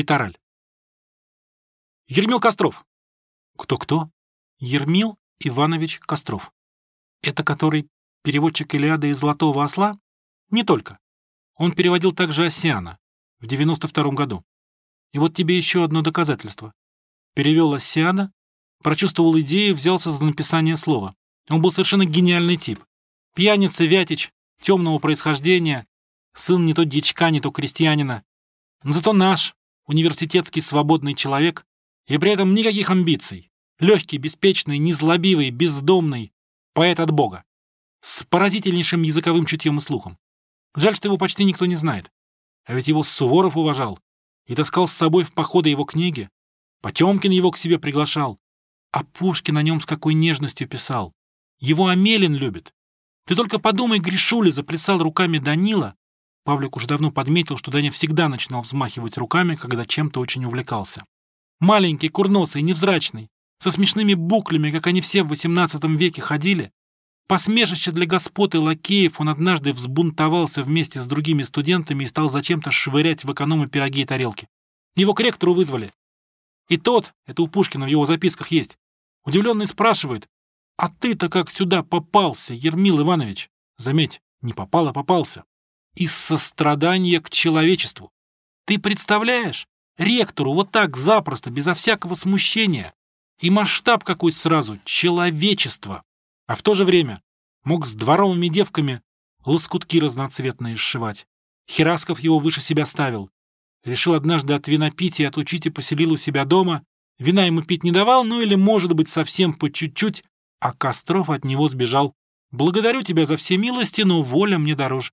Литераль. Ермил Костров. Кто-кто? Ермил Иванович Костров. Это который переводчик Илиады из «Золотого осла»? Не только. Он переводил также Осиана в 92 году. И вот тебе еще одно доказательство. Перевел Осиана, прочувствовал идею, взялся за написание слова. Он был совершенно гениальный тип. Пьяница Вятич, темного происхождения, сын не то дичка, не то крестьянина. Но зато наш, университетский свободный человек, и при этом никаких амбиций. Легкий, беспечный, незлобивый, бездомный, поэт от Бога. С поразительнейшим языковым чутьем и слухом. Жаль, что его почти никто не знает. А ведь его Суворов уважал и таскал с собой в походы его книги. Потемкин его к себе приглашал. А Пушкин о нем с какой нежностью писал. Его Амелин любит. Ты только подумай, Гришуля заплясал руками Данила. Павлик уже давно подметил, что Даня всегда начинал взмахивать руками, когда чем-то очень увлекался. Маленький, курносый, невзрачный, со смешными буклями, как они все в XVIII веке ходили. Посмешище для господ и лакеев он однажды взбунтовался вместе с другими студентами и стал зачем-то швырять в экономы пироги и тарелки. Его к ректору вызвали. И тот, это у Пушкина в его записках есть, удивленный спрашивает, «А ты-то как сюда попался, Ермил Иванович?» Заметь, не попал, а попался. Из сострадания к человечеству. Ты представляешь? Ректору вот так запросто, безо всякого смущения. И масштаб какой сразу — человечество. А в то же время мог с дворовыми девками лоскутки разноцветные сшивать. Херасков его выше себя ставил. Решил однажды от и отучить и поселил у себя дома. Вина ему пить не давал, ну или, может быть, совсем по чуть-чуть, а Костров от него сбежал. Благодарю тебя за все милости, но воля мне дороже.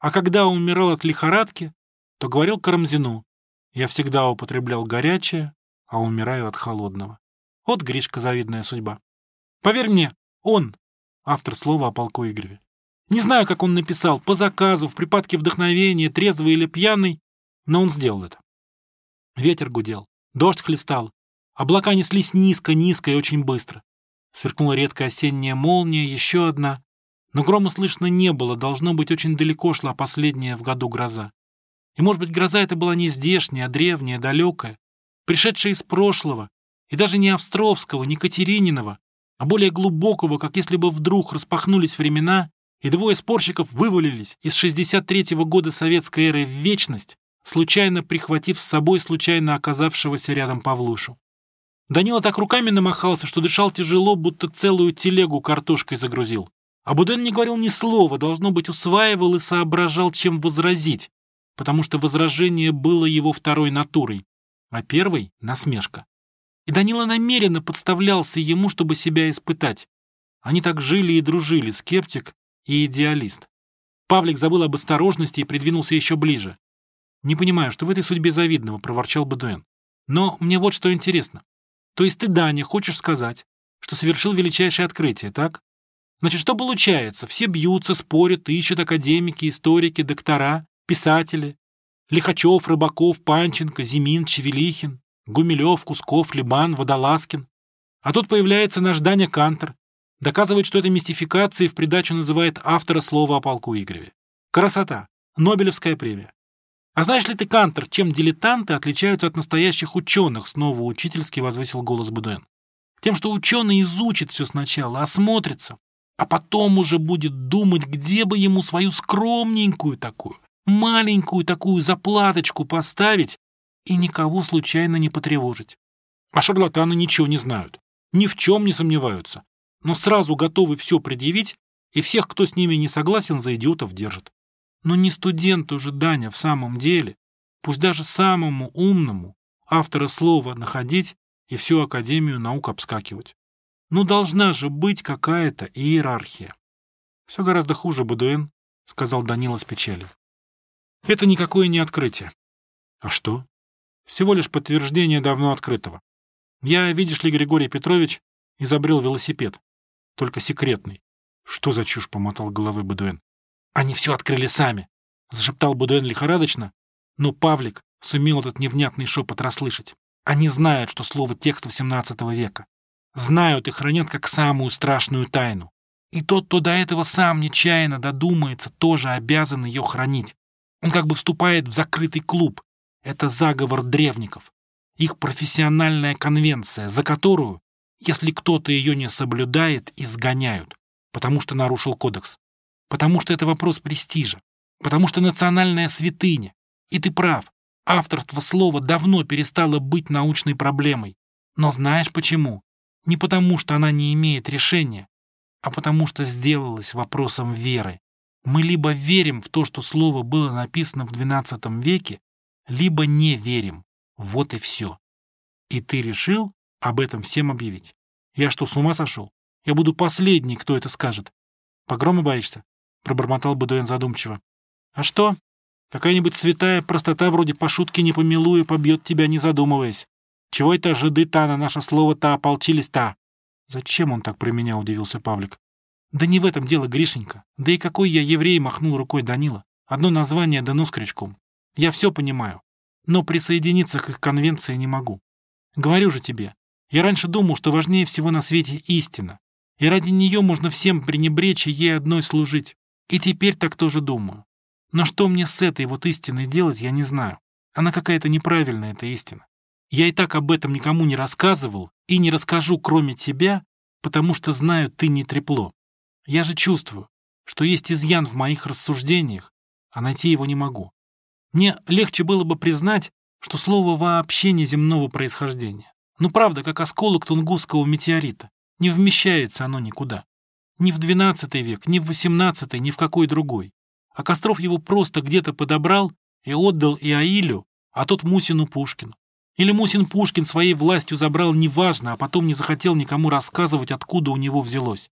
А когда умирал от лихорадки, то говорил Карамзину. Я всегда употреблял горячее, а умираю от холодного. Вот, Гришка, завидная судьба. Поверь мне, он, автор слова о полку Игореве. Не знаю, как он написал, по заказу, в припадке вдохновения, трезвый или пьяный, но он сделал это. Ветер гудел, дождь хлестал, облака неслись низко-низко и очень быстро. Сверкнула редкая осенняя молния, еще одна. Но грома слышно не было, должно быть, очень далеко шла последняя в году гроза. И, может быть, гроза эта была не здешняя, а древняя, далекая, пришедшая из прошлого, и даже не Австровского, не Катерининова, а более глубокого, как если бы вдруг распахнулись времена, и двое спорщиков вывалились из 63-го года советской эры в вечность, случайно прихватив с собой случайно оказавшегося рядом Павлушу. Данила так руками намахался, что дышал тяжело, будто целую телегу картошкой загрузил. А Буден не говорил ни слова, должно быть, усваивал и соображал, чем возразить, потому что возражение было его второй натурой, а первой — насмешка. И Данила намеренно подставлялся ему, чтобы себя испытать. Они так жили и дружили, скептик и идеалист. Павлик забыл об осторожности и придвинулся еще ближе. «Не понимаю, что в этой судьбе завидного», — проворчал Бадуэн. «Но мне вот что интересно. То есть ты, Даня, хочешь сказать, что совершил величайшее открытие, так? Значит, что получается? Все бьются, спорят, ищут академики, историки, доктора, писатели. Лихачев, Рыбаков, Панченко, Зимин, Чевелихин, Гумилев, Кусков, Либан, Водолазкин. А тут появляется наш Даня Кантер, доказывает, что это мистификация и в придачу называет автора слова о полку Игореве. Красота. Нобелевская премия. А знаешь ли ты, Кантер, чем дилетанты отличаются от настоящих ученых, снова учительски возвысил голос Будуэн. Тем, что ученый изучит все сначала, осмотрится, а потом уже будет думать, где бы ему свою скромненькую такую, маленькую такую заплаточку поставить и никого случайно не потревожить. А шарлатаны ничего не знают, ни в чем не сомневаются, но сразу готовы все предъявить, и всех, кто с ними не согласен, за идиотов держат. Но не студенту же, Даня, в самом деле, пусть даже самому умному, автора слова находить и всю Академию наук обскакивать. Ну, должна же быть какая-то иерархия. Все гораздо хуже, Бадуэн, — сказал Данила с печалью. Это никакое не открытие. А что? Всего лишь подтверждение давно открытого. Я, видишь ли, Григорий Петрович, изобрел велосипед. Только секретный. Что за чушь, — помотал головой Бадуэн. Они все открыли сами, — зашептал Будуэн лихорадочно, но Павлик сумел этот невнятный шепот расслышать. Они знают, что слово текстов XVII века знают и хранят как самую страшную тайну. И тот, кто до этого сам нечаянно додумается, тоже обязан ее хранить. Он как бы вступает в закрытый клуб, Это заговор древников. Их профессиональная конвенция, за которую, если кто-то ее не соблюдает, изгоняют, потому что нарушил кодекс. Потому что это вопрос престижа. Потому что национальная святыня. И ты прав. Авторство слова давно перестало быть научной проблемой. Но знаешь почему? Не потому, что она не имеет решения, а потому что сделалась вопросом веры. Мы либо верим в то, что слово было написано в XII веке, либо не верим. Вот и все. И ты решил об этом всем объявить. Я что, с ума сошел? Я буду последний, кто это скажет. Погрома боишься? Пробормотал Бадуэн задумчиво. А что? Какая-нибудь святая простота вроде пошутки не помилуя побьет тебя, не задумываясь. Чего это жиды-то на наше слово-то ополчились-то? Зачем он так про меня, удивился Павлик. Да не в этом дело, Гришенька. Да и какой я еврей, махнул рукой Данила. Одно название да нос крючком. Я все понимаю. Но присоединиться к их конвенции не могу. Говорю же тебе, я раньше думал, что важнее всего на свете истина. И ради нее можно всем пренебречь и ей одной служить. И теперь так тоже думаю. Но что мне с этой вот истиной делать, я не знаю. Она какая-то неправильная, эта истина. Я и так об этом никому не рассказывал и не расскажу, кроме тебя, потому что знаю, ты не трепло. Я же чувствую, что есть изъян в моих рассуждениях, а найти его не могу. Мне легче было бы признать, что слово вообще не земного происхождения. Ну правда, как осколок тунгусского метеорита. Не вмещается оно никуда. Ни в XII век, ни в XVIII, ни в какой другой. А Костров его просто где-то подобрал и отдал Иаилю, а тот Мусину Пушкину. Или Мусин Пушкин своей властью забрал неважно, а потом не захотел никому рассказывать, откуда у него взялось.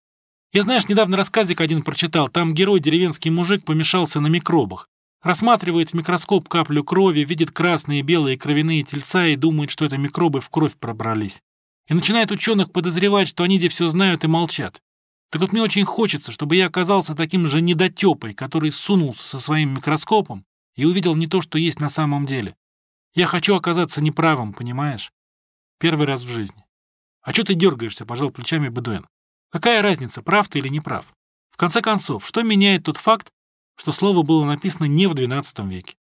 Я, знаешь, недавно рассказик один прочитал, там герой деревенский мужик помешался на микробах. Рассматривает в микроскоп каплю крови, видит красные и белые кровяные тельца и думает, что это микробы в кровь пробрались. И начинает ученых подозревать, что они где все знают и молчат. Так вот мне очень хочется, чтобы я оказался таким же недотепой, который сунулся со своим микроскопом и увидел не то, что есть на самом деле, я хочу оказаться неправым, понимаешь? Первый раз в жизни. А что ты дергаешься, пожал плечами Бедуэн. Какая разница, прав ты или не прав? В конце концов, что меняет тот факт, что слово было написано не в XII веке?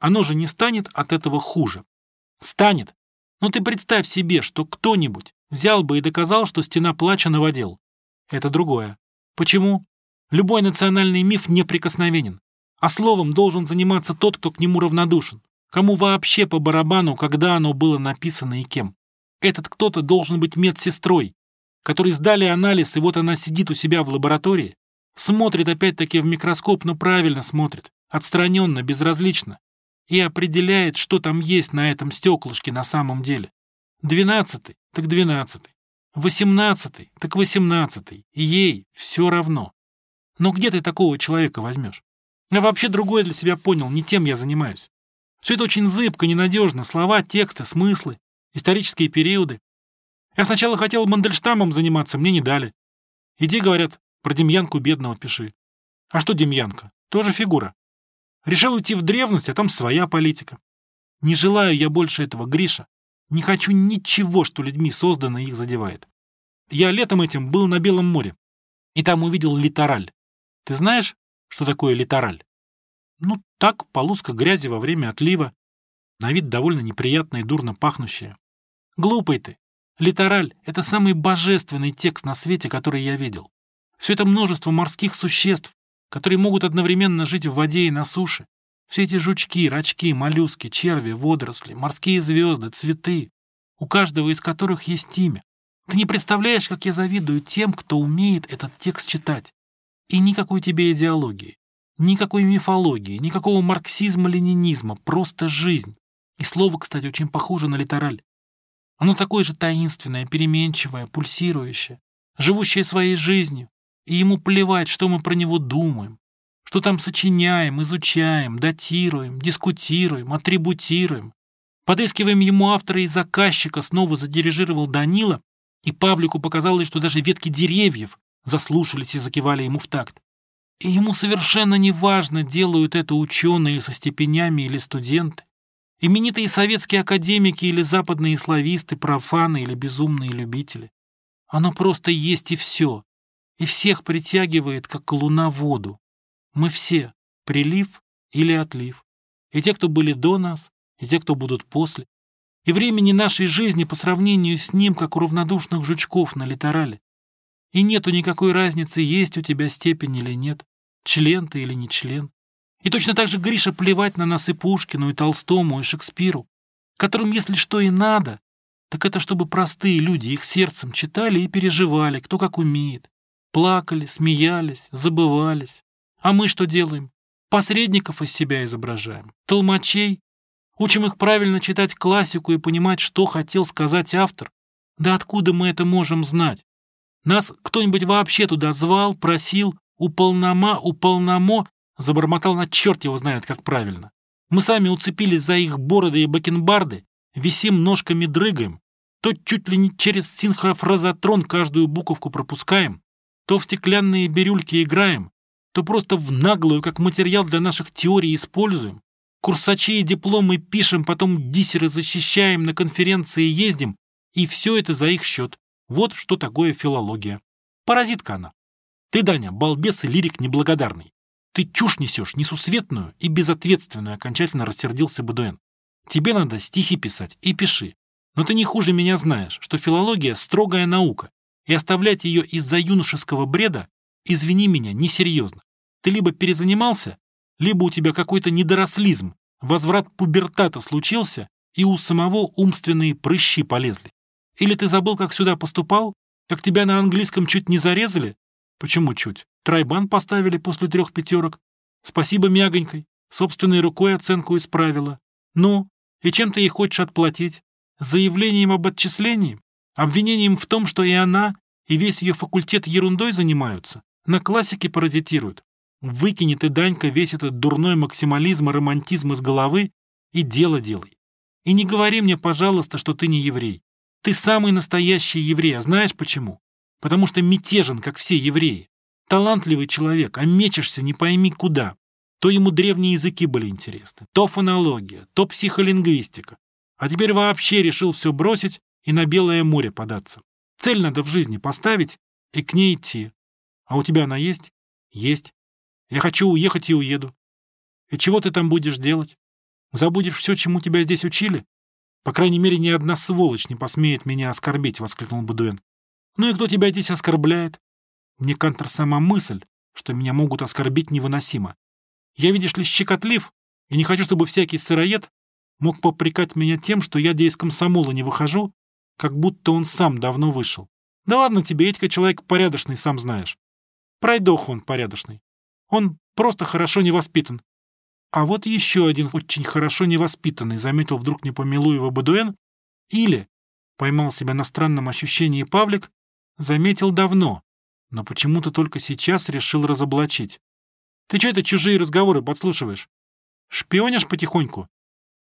Оно же не станет от этого хуже. Станет. Но ты представь себе, что кто-нибудь взял бы и доказал, что стена плача наводил. Это другое. Почему? Любой национальный миф неприкосновенен, а словом должен заниматься тот, кто к нему равнодушен. Кому вообще по барабану, когда оно было написано и кем? Этот кто-то должен быть медсестрой, который сдали анализ, и вот она сидит у себя в лаборатории, смотрит опять-таки в микроскоп, но правильно смотрит, отстраненно, безразлично, и определяет, что там есть на этом стеклышке на самом деле. Двенадцатый, так двенадцатый. Восемнадцатый, так восемнадцатый. И ей все равно. Но где ты такого человека возьмешь? Я вообще другое для себя понял, не тем я занимаюсь. Все это очень зыбко, ненадежно. Слова, тексты, смыслы, исторические периоды. Я сначала хотел Мандельштамом заниматься, мне не дали. Иди, говорят, про Демьянку бедного пиши. А что Демьянка? Тоже фигура. Решил уйти в древность, а там своя политика. Не желаю я больше этого, Гриша. Не хочу ничего, что людьми создано и их задевает. Я летом этим был на Белом море. И там увидел литораль. Ты знаешь, что такое литораль? Ну, так, полоска грязи во время отлива. На вид довольно неприятная и дурно пахнущая. Глупый ты. Литораль — это самый божественный текст на свете, который я видел. Все это множество морских существ, которые могут одновременно жить в воде и на суше. Все эти жучки, рачки, моллюски, черви, водоросли, морские звезды, цветы, у каждого из которых есть имя. Ты не представляешь, как я завидую тем, кто умеет этот текст читать. И никакой тебе идеологии. Никакой мифологии, никакого марксизма-ленинизма, просто жизнь. И слово, кстати, очень похоже на литераль. Оно такое же таинственное, переменчивое, пульсирующее, живущее своей жизнью, и ему плевать, что мы про него думаем, что там сочиняем, изучаем, датируем, дискутируем, атрибутируем. Подыскиваем ему автора и заказчика, снова задирижировал Данила, и Павлику показалось, что даже ветки деревьев заслушались и закивали ему в такт. И ему совершенно не важно, делают это ученые со степенями или студенты, именитые советские академики или западные слависты, профаны или безумные любители. Оно просто есть и все, и всех притягивает, как луна воду. Мы все — прилив или отлив, и те, кто были до нас, и те, кто будут после. И времени нашей жизни по сравнению с ним, как у равнодушных жучков на литерале. И нету никакой разницы, есть у тебя степень или нет, член ты или не член. И точно так же Гриша плевать на нас и Пушкину, и Толстому, и Шекспиру, которым, если что и надо, так это чтобы простые люди их сердцем читали и переживали, кто как умеет. Плакали, смеялись, забывались. А мы что делаем? Посредников из себя изображаем, толмачей. Учим их правильно читать классику и понимать, что хотел сказать автор. Да откуда мы это можем знать? Нас кто-нибудь вообще туда звал, просил, уполнома, уполномо, забормотал на черт его знает, как правильно. Мы сами уцепились за их бороды и бакенбарды, висим ножками дрыгаем, то чуть ли не через синхрофразотрон каждую буковку пропускаем, то в стеклянные бирюльки играем, то просто в наглую, как материал для наших теорий используем. Курсачи и дипломы пишем, потом диссеры защищаем, на конференции ездим, и все это за их счет. Вот что такое филология. Паразитка она. Ты, Даня, балбес и лирик неблагодарный. Ты чушь несешь, несусветную и безответственную, окончательно рассердился Бадуэн. Тебе надо стихи писать, и пиши. Но ты не хуже меня знаешь, что филология — строгая наука, и оставлять ее из-за юношеского бреда, извини меня, несерьезно. Ты либо перезанимался, либо у тебя какой-то недорослизм, возврат пубертата случился, и у самого умственные прыщи полезли. Или ты забыл, как сюда поступал, как тебя на английском чуть не зарезали? Почему чуть? Трайбан поставили после трех пятерок. Спасибо мягонькой, собственной рукой оценку исправила. Ну, и чем ты ей хочешь отплатить? Заявлением об отчислении? Обвинением в том, что и она, и весь ее факультет ерундой занимаются, на классике паразитируют. Выкини ты, Данька, весь этот дурной максимализм и романтизм из головы и дело делай. И не говори мне, пожалуйста, что ты не еврей. Ты самый настоящий еврей, а знаешь почему? Потому что мятежен, как все евреи. Талантливый человек, а мечешься не пойми куда. То ему древние языки были интересны, то фонология, то психолингвистика. А теперь вообще решил все бросить и на Белое море податься. Цель надо в жизни поставить и к ней идти. А у тебя она есть? Есть. Я хочу уехать и уеду. И чего ты там будешь делать? Забудешь все, чему тебя здесь учили? По крайней мере, ни одна сволочь не посмеет меня оскорбить, — воскликнул Будуэн. Ну и кто тебя здесь оскорбляет? Мне, Кантер, сама мысль, что меня могут оскорбить, невыносима. Я, видишь ли, щекотлив, и не хочу, чтобы всякий сыроед мог попрекать меня тем, что я из комсомола не выхожу как будто он сам давно вышел. Да ладно тебе, Этька человек порядочный, сам знаешь. Пройдох он порядочный. Он просто хорошо не воспитан. А вот еще один очень хорошо невоспитанный, заметил вдруг Непомилуева Бадуэн, или, поймал себя на странном ощущении Павлик, заметил давно, но почему-то только сейчас решил разоблачить. Ты что это чужие разговоры подслушиваешь? Шпионишь потихоньку?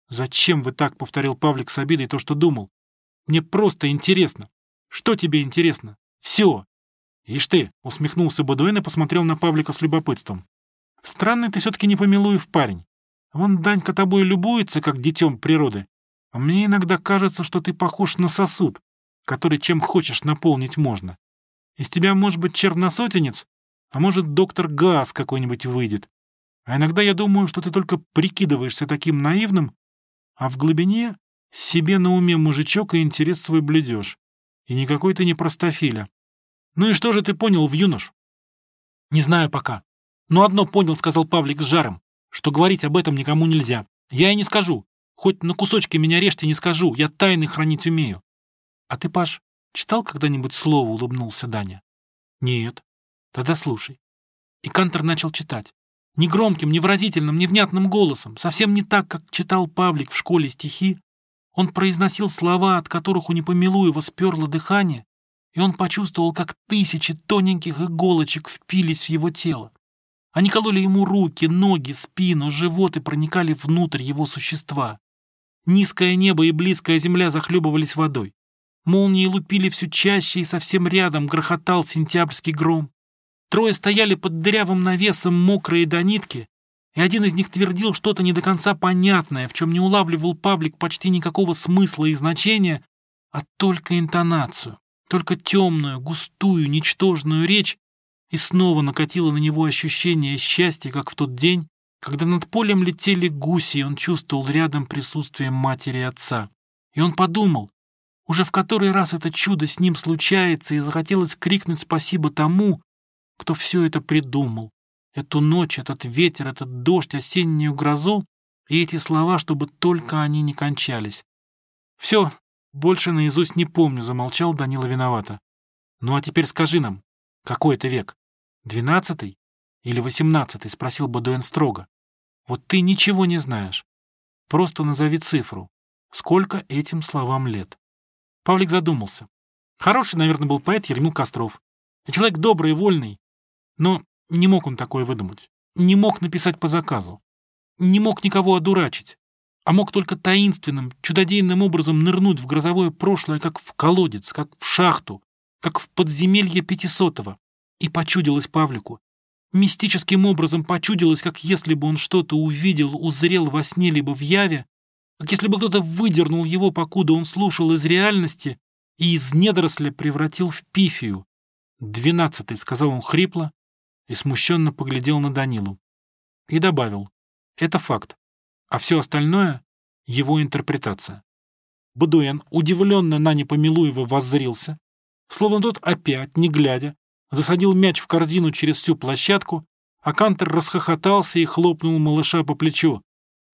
Зачем вы так, повторил Павлик с обидой то, что думал. Мне просто интересно. Что тебе интересно? Все. Ишь ты, усмехнулся Бадуэн и посмотрел на Павлика с любопытством. Странный ты все-таки не помилуев парень. Вон Данька тобой любуется, как детем природы. А мне иногда кажется, что ты похож на сосуд, который чем хочешь наполнить можно. Из тебя может быть черносотенец, а может доктор Газ какой-нибудь выйдет. А иногда я думаю, что ты только прикидываешься таким наивным, а в глубине себе на уме мужичок и интерес свой блюдешь. И никакой ты не простофиля. Ну и что же ты понял в юнош? Не знаю пока. Но одно понял, сказал Павлик с жаром, что говорить об этом никому нельзя. Я и не скажу. Хоть на кусочки меня режьте, не скажу. Я тайны хранить умею. А ты, Паш, читал когда-нибудь слово, улыбнулся Даня? Нет. Тогда слушай. И Кантор начал читать. Негромким, невыразительным, невнятным голосом, совсем не так, как читал Павлик в школе стихи, он произносил слова, от которых у Непомилуева сперло дыхание, и он почувствовал, как тысячи тоненьких иголочек впились в его тело. Они кололи ему руки, ноги, спину, живот и проникали внутрь его существа. Низкое небо и близкая земля захлебывались водой. Молнии лупили все чаще, и совсем рядом грохотал сентябрьский гром. Трое стояли под дырявым навесом, мокрые до нитки, и один из них твердил что-то не до конца понятное, в чем не улавливал Павлик почти никакого смысла и значения, а только интонацию, только темную, густую, ничтожную речь, и снова накатило на него ощущение счастья, как в тот день, когда над полем летели гуси, и он чувствовал рядом присутствие матери и отца. И он подумал, уже в который раз это чудо с ним случается, и захотелось крикнуть спасибо тому, кто все это придумал. Эту ночь, этот ветер, этот дождь, осеннюю грозу и эти слова, чтобы только они не кончались. «Все, больше наизусть не помню», — замолчал Данила виновато. «Ну а теперь скажи нам, какой это век? Двенадцатый или восемнадцатый?» — спросил Бадуэн строго. «Вот ты ничего не знаешь. Просто назови цифру. Сколько этим словам лет?» Павлик задумался. Хороший, наверное, был поэт Ермил Костров. Человек добрый и вольный. Но не мог он такое выдумать. Не мог написать по заказу. Не мог никого одурачить а мог только таинственным, чудодейным образом нырнуть в грозовое прошлое, как в колодец, как в шахту, как в подземелье Пятисотого. И почудилось Павлику. Мистическим образом почудилось, как если бы он что-то увидел, узрел во сне либо в яве, как если бы кто-то выдернул его, покуда он слушал из реальности, и из недоросля превратил в пифию. «Двенадцатый», — сказал он хрипло, и смущенно поглядел на Данилу. И добавил, «Это факт а все остальное — его интерпретация. Бадуэн удивленно на Непомилуева воззрился, словно тот опять, не глядя, засадил мяч в корзину через всю площадку, а Кантер расхохотался и хлопнул малыша по плечу.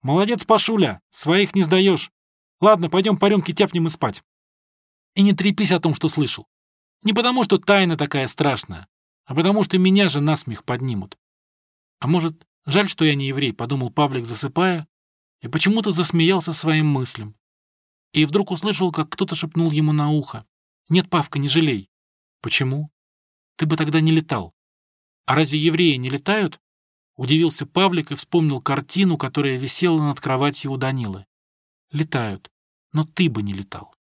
«Молодец, Пашуля, своих не сдаешь. Ладно, пойдем по рюмке тяпнем и спать. И не трепись о том, что слышал. Не потому, что тайна такая страшная, а потому, что меня же насмех поднимут. А может, жаль, что я не еврей, подумал Павлик, засыпая, и почему-то засмеялся своим мыслям. И вдруг услышал, как кто-то шепнул ему на ухо. «Нет, Павка, не жалей». «Почему? Ты бы тогда не летал». «А разве евреи не летают?» Удивился Павлик и вспомнил картину, которая висела над кроватью у Данилы. «Летают, но ты бы не летал».